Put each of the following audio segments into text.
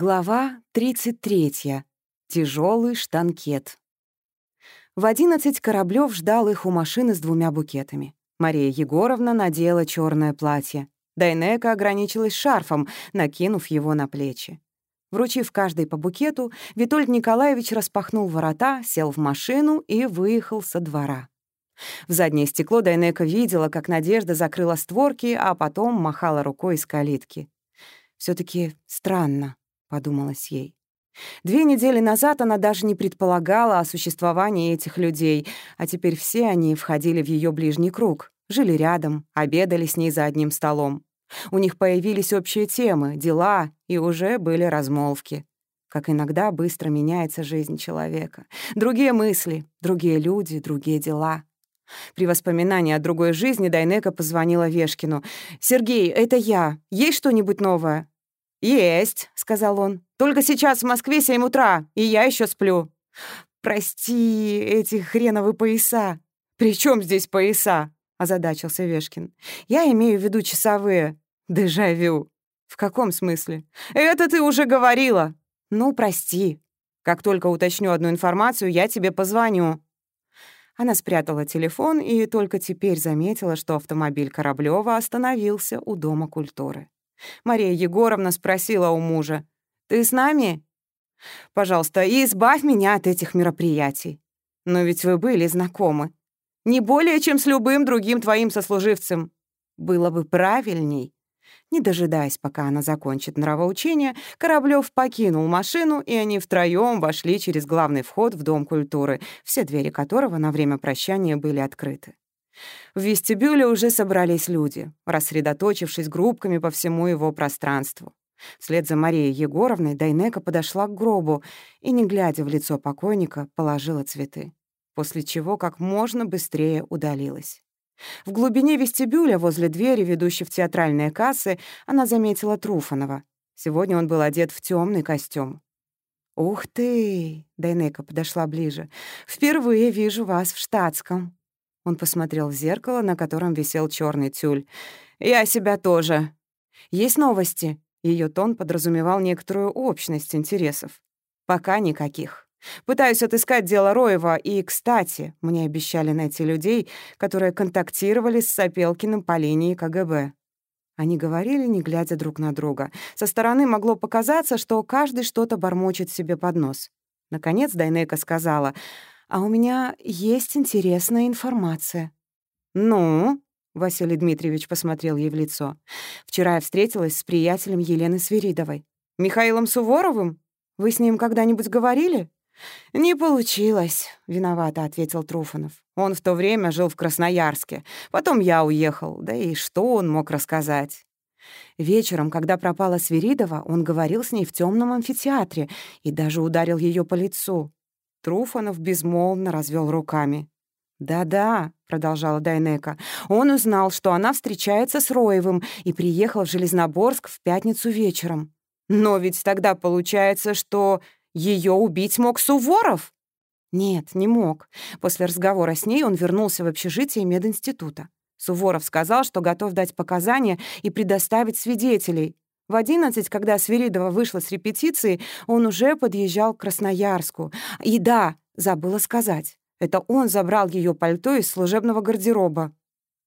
Глава 33. Тяжелый штанкет. В одиннадцать Кораблёв ждал их у машины с двумя букетами. Мария Егоровна надела черное платье. Дайнека ограничилась шарфом, накинув его на плечи. Вручив каждой по букету, Витольд Николаевич распахнул ворота, сел в машину и выехал со двора. В заднее стекло Дайнека видела, как Надежда закрыла створки, а потом махала рукой из калитки. все таки странно. — подумалось ей. Две недели назад она даже не предполагала о существовании этих людей, а теперь все они входили в ее ближний круг, жили рядом, обедали с ней за одним столом. У них появились общие темы, дела, и уже были размолвки. Как иногда быстро меняется жизнь человека. Другие мысли, другие люди, другие дела. При воспоминании о другой жизни Дайнека позвонила Вешкину. «Сергей, это я. Есть что-нибудь новое?» «Есть», — сказал он. «Только сейчас в Москве семь утра, и я еще сплю». «Прости, эти хреновы пояса». «При чем здесь пояса?» — озадачился Вешкин. «Я имею в виду часовые. Дежавю». «В каком смысле?» «Это ты уже говорила». «Ну, прости. Как только уточню одну информацию, я тебе позвоню». Она спрятала телефон и только теперь заметила, что автомобиль Кораблёва остановился у Дома культуры. Мария Егоровна спросила у мужа. «Ты с нами?» «Пожалуйста, избавь меня от этих мероприятий. Но ведь вы были знакомы. Не более, чем с любым другим твоим сослуживцем. Было бы правильней». Не дожидаясь, пока она закончит нравоучение, Кораблёв покинул машину, и они втроём вошли через главный вход в Дом культуры, все двери которого на время прощания были открыты. В вестибюле уже собрались люди, рассредоточившись группками по всему его пространству. Вслед за Марией Егоровной Дайнека подошла к гробу и, не глядя в лицо покойника, положила цветы, после чего как можно быстрее удалилась. В глубине вестибюля, возле двери, ведущей в театральные кассы, она заметила Труфанова. Сегодня он был одет в темный костюм. «Ух ты!» — Дайнека подошла ближе. «Впервые вижу вас в штатском». Он посмотрел в зеркало, на котором висел черный тюль. «Я себя тоже». «Есть новости?» Ее тон подразумевал некоторую общность интересов. «Пока никаких. Пытаюсь отыскать дело Роева, и, кстати, мне обещали найти людей, которые контактировали с Сапелкиным по линии КГБ». Они говорили, не глядя друг на друга. Со стороны могло показаться, что каждый что-то бормочет себе под нос. Наконец Дайнека сказала — а у меня есть интересная информация». «Ну?» — Василий Дмитриевич посмотрел ей в лицо. «Вчера я встретилась с приятелем Елены Свиридовой. Михаилом Суворовым? Вы с ним когда-нибудь говорили?» «Не получилось», — виновато ответил Труфанов. «Он в то время жил в Красноярске. Потом я уехал. Да и что он мог рассказать?» Вечером, когда пропала Свиридова, он говорил с ней в темном амфитеатре и даже ударил ее по лицу. Труфанов безмолвно развел руками. «Да-да», — продолжала Дайнека, — «он узнал, что она встречается с Роевым и приехал в Железноборск в пятницу вечером. Но ведь тогда получается, что ее убить мог Суворов?» «Нет, не мог. После разговора с ней он вернулся в общежитие мединститута. Суворов сказал, что готов дать показания и предоставить свидетелей. В одиннадцать, когда Свиридова вышла с репетиции, он уже подъезжал к Красноярску. И да, забыла сказать, это он забрал ее пальто из служебного гардероба.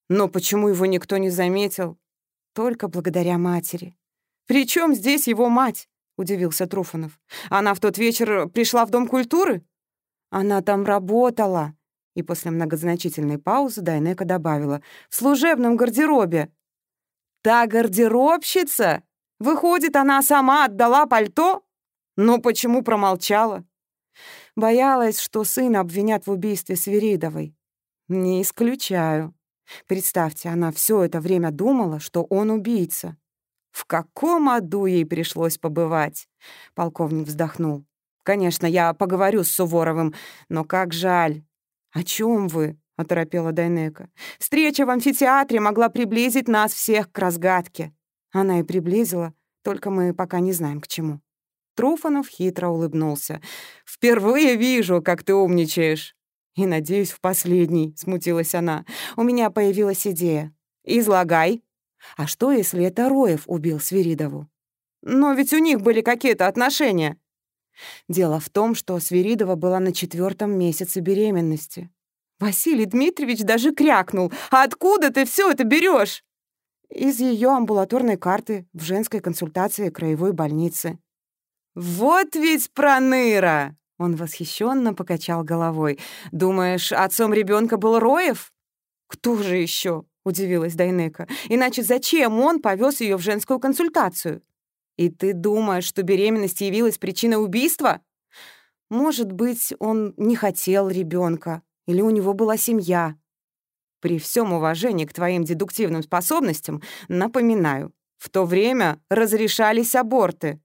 Но почему его никто не заметил? Только благодаря матери. «При чем здесь его мать?» — удивился Труфанов. «Она в тот вечер пришла в Дом культуры?» «Она там работала». И после многозначительной паузы Дайнека добавила. «В служебном гардеробе». «Та гардеробщица?» Выходит, она сама отдала пальто? Но почему промолчала? Боялась, что сына обвинят в убийстве Свиридовой. Не исключаю. Представьте, она все это время думала, что он убийца. В каком аду ей пришлось побывать? Полковник вздохнул. Конечно, я поговорю с Суворовым, но как жаль. О чем вы? — оторопела Дайнека. «Встреча в амфитеатре могла приблизить нас всех к разгадке. Она и приблизила, только мы пока не знаем, к чему. Труфанов хитро улыбнулся. «Впервые вижу, как ты умничаешь». «И, надеюсь, в последний», — смутилась она. «У меня появилась идея». «Излагай». «А что, если это Роев убил Свиридову?» Но ведь у них были какие-то отношения. Дело в том, что Свиридова была на четвертом месяце беременности. Василий Дмитриевич даже крякнул. «А откуда ты все это берешь? Из ее амбулаторной карты в женской консультации краевой больницы. «Вот ведь проныра!» Он восхищенно покачал головой. «Думаешь, отцом ребенка был Роев?» «Кто же еще? удивилась Дайнека. «Иначе зачем он повез ее в женскую консультацию?» «И ты думаешь, что беременность явилась причиной убийства?» «Может быть, он не хотел ребенка, или у него была семья. При всем уважении к твоим дедуктивным способностям напоминаю, в то время разрешались аборты.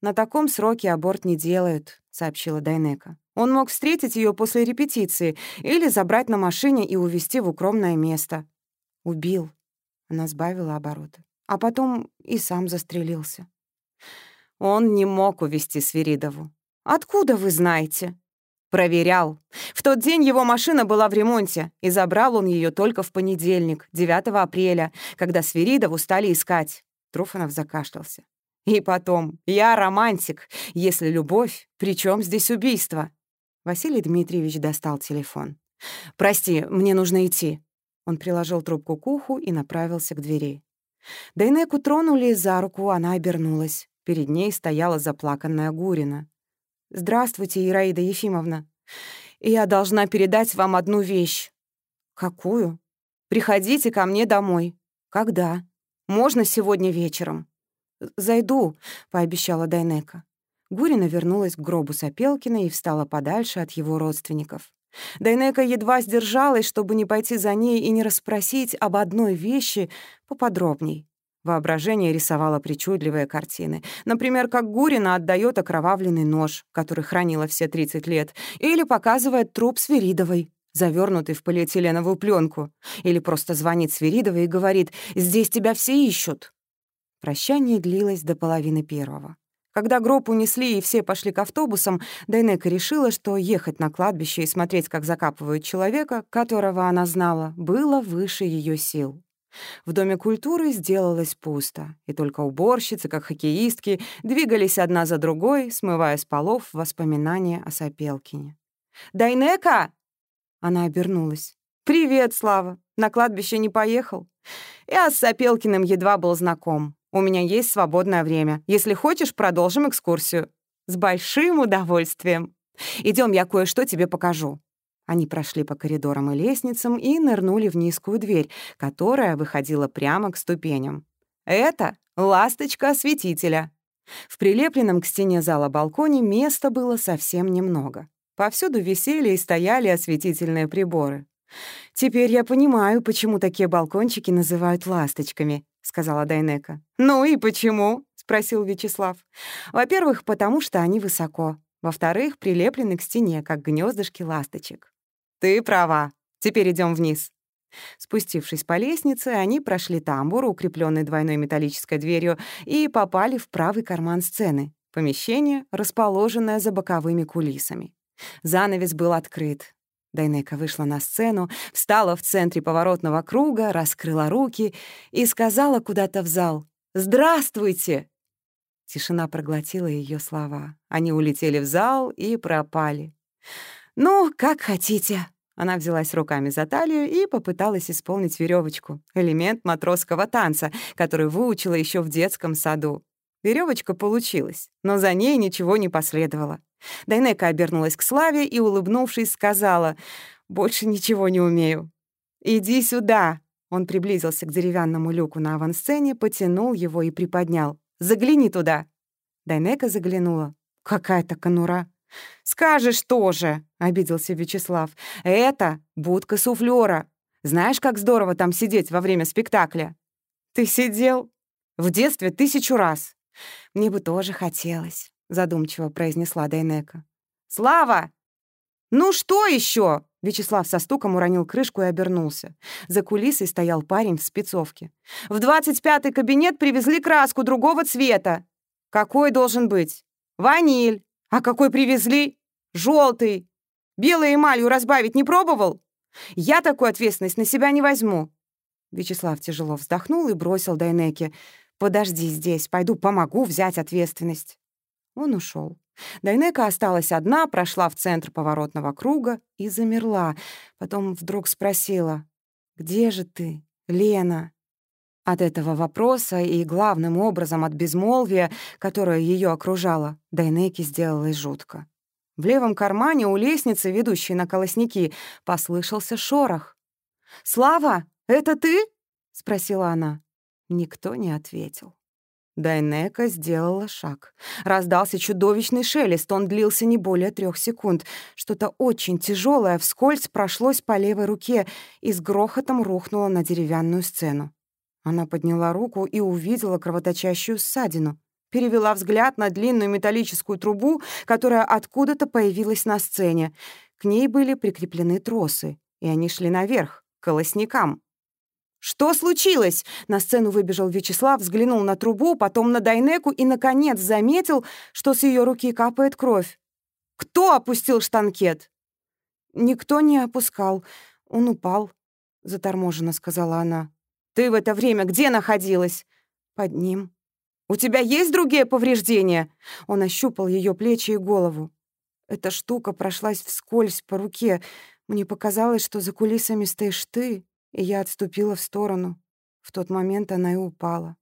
На таком сроке аборт не делают, сообщила Дайнека. Он мог встретить ее после репетиции или забрать на машине и увезти в укромное место. Убил. Она сбавила обороты. А потом и сам застрелился. Он не мог увезти Свиридову. «Откуда вы знаете?» Проверял. В тот день его машина была в ремонте, и забрал он ее только в понедельник, 9 апреля, когда Свиридову стали искать. Труфанов закашлялся. И потом, я романтик. Если любовь, при чем здесь убийство? Василий Дмитриевич достал телефон. «Прости, мне нужно идти». Он приложил трубку к уху и направился к двери. Дайнеку тронули за руку, она обернулась. Перед ней стояла заплаканная Гурина. «Здравствуйте, Ираида Ефимовна. Я должна передать вам одну вещь». «Какую?» «Приходите ко мне домой». «Когда?» «Можно сегодня вечером». «Зайду», — пообещала Дайнека. Гурина вернулась к гробу Сапелкина и встала подальше от его родственников. Дайнека едва сдержалась, чтобы не пойти за ней и не расспросить об одной вещи поподробней. Воображение рисовало причудливые картины. Например, как Гурина отдает окровавленный нож, который хранила все 30 лет, или показывает труп Свиридовой, завернутый в полиэтиленовую пленку, или просто звонит Свиридовой и говорит «Здесь тебя все ищут». Прощание длилось до половины первого. Когда гроб унесли и все пошли к автобусам, Дайнека решила, что ехать на кладбище и смотреть, как закапывают человека, которого она знала, было выше ее сил. В Доме культуры сделалось пусто, и только уборщицы, как хоккеистки, двигались одна за другой, смывая с полов воспоминания о Сапелкине. «Дайнека!» Она обернулась. «Привет, Слава! На кладбище не поехал?» «Я с Сапелкиным едва был знаком. У меня есть свободное время. Если хочешь, продолжим экскурсию». «С большим удовольствием. Идем, я кое-что тебе покажу». Они прошли по коридорам и лестницам и нырнули в низкую дверь, которая выходила прямо к ступеням. «Это ласточка осветителя». В прилепленном к стене зала балконе места было совсем немного. Повсюду висели и стояли осветительные приборы. «Теперь я понимаю, почему такие балкончики называют ласточками», — сказала Дайнека. «Ну и почему?» — спросил Вячеслав. «Во-первых, потому что они высоко. Во-вторых, прилеплены к стене, как гнездышки ласточек. «Ты права. Теперь идем вниз». Спустившись по лестнице, они прошли тамбур, укрепленный двойной металлической дверью, и попали в правый карман сцены. Помещение, расположенное за боковыми кулисами. Занавес был открыт. Дайнека вышла на сцену, встала в центре поворотного круга, раскрыла руки и сказала куда-то в зал «Здравствуйте!». Тишина проглотила ее слова. Они улетели в зал и пропали. «Ну, как хотите», она взялась руками за талию и попыталась исполнить веревочку, элемент матросского танца, который выучила еще в детском саду. Веревочка получилась, но за ней ничего не последовало. Дайнека обернулась к Славе и, улыбнувшись, сказала, «Больше ничего не умею». «Иди сюда!» Он приблизился к деревянному люку на авансцене, потянул его и приподнял. «Загляни туда!» Дайнека заглянула. «Какая-то конура!» «Скажешь тоже», — обиделся Вячеслав. «Это будка суфлёра. Знаешь, как здорово там сидеть во время спектакля?» «Ты сидел?» «В детстве тысячу раз». «Мне бы тоже хотелось», — задумчиво произнесла Дайнека. «Слава!» «Ну что еще? Вячеслав со стуком уронил крышку и обернулся. За кулисой стоял парень в спецовке. «В двадцать пятый кабинет привезли краску другого цвета». «Какой должен быть?» «Ваниль». «А какой привезли? Желтый. Белой эмалью разбавить не пробовал? Я такую ответственность на себя не возьму». Вячеслав тяжело вздохнул и бросил Дайнеке. Подожди здесь, пойду помогу взять ответственность». Он ушел. Дайнека осталась одна, прошла в центр поворотного круга и замерла. Потом вдруг спросила, «Где же ты, Лена?» От этого вопроса и, главным образом, от безмолвия, которое ее окружало, Дайнеке сделалось жутко. В левом кармане у лестницы, ведущей на колосники, послышался шорох. «Слава, это ты?» — спросила она. Никто не ответил. Дайнека сделала шаг. Раздался чудовищный шелест, он длился не более трех секунд. Что-то очень тяжелое вскользь прошлось по левой руке и с грохотом рухнуло на деревянную сцену. Она подняла руку и увидела кровоточащую ссадину. Перевела взгляд на длинную металлическую трубу, которая откуда-то появилась на сцене. К ней были прикреплены тросы, и они шли наверх, к колосникам. «Что случилось?» На сцену выбежал Вячеслав, взглянул на трубу, потом на Дайнеку и, наконец, заметил, что с ее руки капает кровь. «Кто опустил штанкет?» «Никто не опускал. Он упал», — заторможенно сказала она. «Ты в это время где находилась?» «Под ним». «У тебя есть другие повреждения?» Он ощупал ее плечи и голову. Эта штука прошлась вскользь по руке. Мне показалось, что за кулисами стоишь ты и я отступила в сторону. В тот момент она и упала.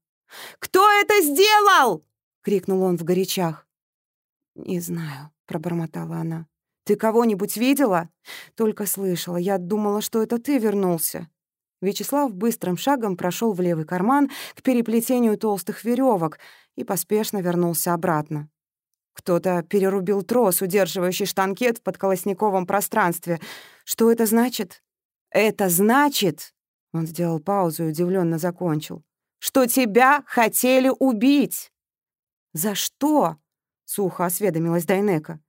«Кто это сделал?» — крикнул он в горячах. «Не знаю», — пробормотала она. «Ты кого-нибудь видела?» «Только слышала. Я думала, что это ты вернулся». Вячеслав быстрым шагом прошел в левый карман к переплетению толстых веревок и поспешно вернулся обратно. Кто-то перерубил трос, удерживающий штанкет в подколосниковом пространстве. Что это значит? «Это значит...» — он сделал паузу и удивленно закончил. «Что тебя хотели убить!» «За что?» — сухо осведомилась Дайнека.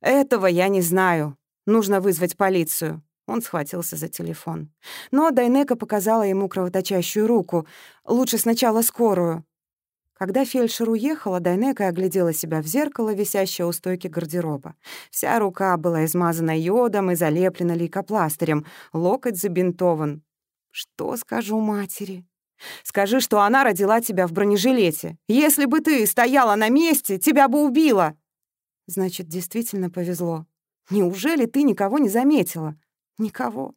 «Этого я не знаю. Нужно вызвать полицию». Он схватился за телефон. Но Дайнека показала ему кровоточащую руку. «Лучше сначала скорую». Когда фельдшер уехала, Дайнека оглядела себя в зеркало, висящее у стойки гардероба. Вся рука была измазана йодом и залеплена лейкопластырем, локоть забинтован. «Что скажу матери?» «Скажи, что она родила тебя в бронежилете. Если бы ты стояла на месте, тебя бы убила!» «Значит, действительно повезло. Неужели ты никого не заметила?» «Никого».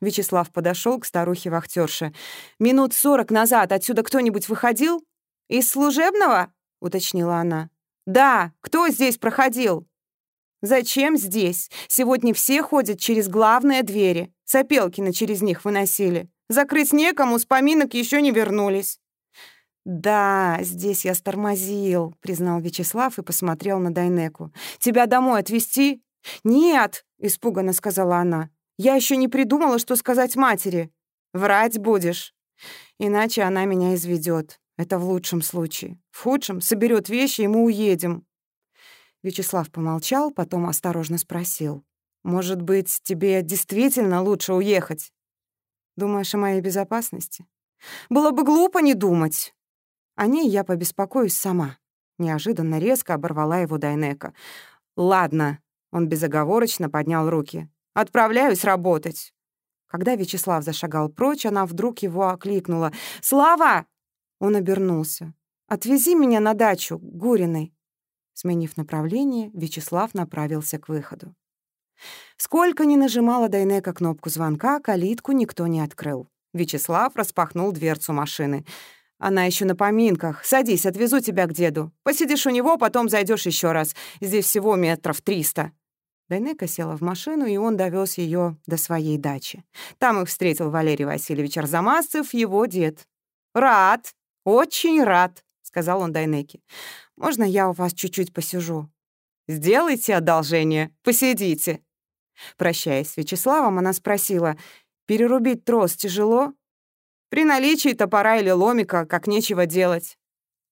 Вячеслав подошел к старухе-вахтерше. «Минут сорок назад отсюда кто-нибудь выходил?» «Из служебного?» — уточнила она. «Да, кто здесь проходил?» «Зачем здесь? Сегодня все ходят через главные двери. Сопелкина через них выносили. Закрыть некому, с поминок еще не вернулись». «Да, здесь я стормозил», — признал Вячеслав и посмотрел на Дайнеку. «Тебя домой отвезти?» «Нет», — испуганно сказала она. «Я еще не придумала, что сказать матери». «Врать будешь, иначе она меня изведет. Это в лучшем случае. В худшем соберет вещи, и мы уедем. Вячеслав помолчал, потом осторожно спросил. «Может быть, тебе действительно лучше уехать?» «Думаешь о моей безопасности?» «Было бы глупо не думать!» «О ней я побеспокоюсь сама», — неожиданно резко оборвала его Дайнека. «Ладно», — он безоговорочно поднял руки. «Отправляюсь работать». Когда Вячеслав зашагал прочь, она вдруг его окликнула. «Слава! Он обернулся. «Отвези меня на дачу, Гуриной». Сменив направление, Вячеслав направился к выходу. Сколько ни нажимала Дайнека кнопку звонка, калитку никто не открыл. Вячеслав распахнул дверцу машины. «Она еще на поминках. Садись, отвезу тебя к деду. Посидишь у него, потом зайдешь еще раз. Здесь всего метров триста». Дайнека села в машину, и он довез ее до своей дачи. Там их встретил Валерий Васильевич Арзамасцев, его дед. «Рад!» «Очень рад», — сказал он Дайнеке. «Можно я у вас чуть-чуть посижу?» «Сделайте одолжение, посидите». Прощаясь с Вячеславом, она спросила, «Перерубить трос тяжело?» «При наличии топора или ломика, как нечего делать».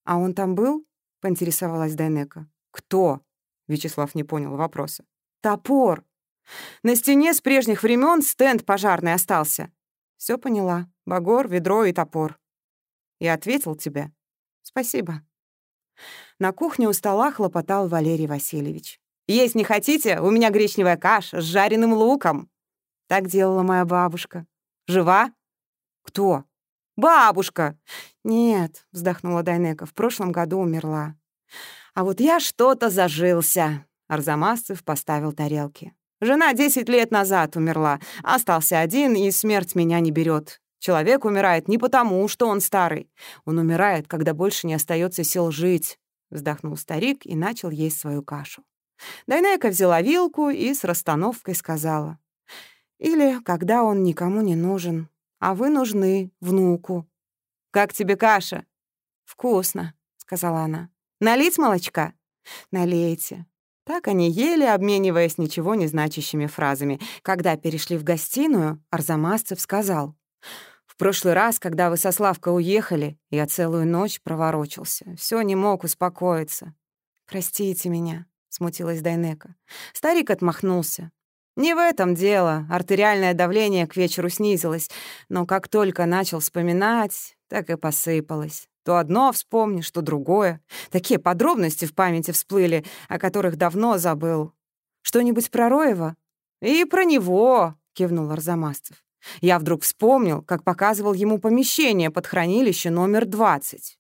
«А он там был?» — поинтересовалась Дайнека. «Кто?» — Вячеслав не понял вопроса. «Топор. На стене с прежних времен стенд пожарный остался». Все поняла. Багор, ведро и топор. И ответил тебе. Спасибо. На кухне у стола хлопотал Валерий Васильевич. «Есть не хотите? У меня гречневая каша с жареным луком». Так делала моя бабушка. «Жива?» «Кто?» Бабушка!» «Нет», — вздохнула Дайнека, — «в прошлом году умерла». «А вот я что-то зажился», — Арзамасцев поставил тарелки. «Жена десять лет назад умерла, остался один, и смерть меня не берет. Человек умирает не потому, что он старый. Он умирает, когда больше не остается сил жить», — вздохнул старик и начал есть свою кашу. Дайнека взяла вилку и с расстановкой сказала. «Или когда он никому не нужен, а вы нужны внуку». «Как тебе каша?» «Вкусно», — сказала она. «Налить молочка?» «Налейте». Так они ели, обмениваясь ничего не значащими фразами. Когда перешли в гостиную, Арзамасцев сказал. «В прошлый раз, когда вы со Славкой уехали, я целую ночь проворочился. Все не мог успокоиться. Простите меня», — смутилась Дайнека. Старик отмахнулся. «Не в этом дело. Артериальное давление к вечеру снизилось. Но как только начал вспоминать, так и посыпалось. То одно вспомнишь, то другое. Такие подробности в памяти всплыли, о которых давно забыл. Что-нибудь про Роева? И про него, кивнул Арзамасцев. Я вдруг вспомнил, как показывал ему помещение под хранилище номер 20.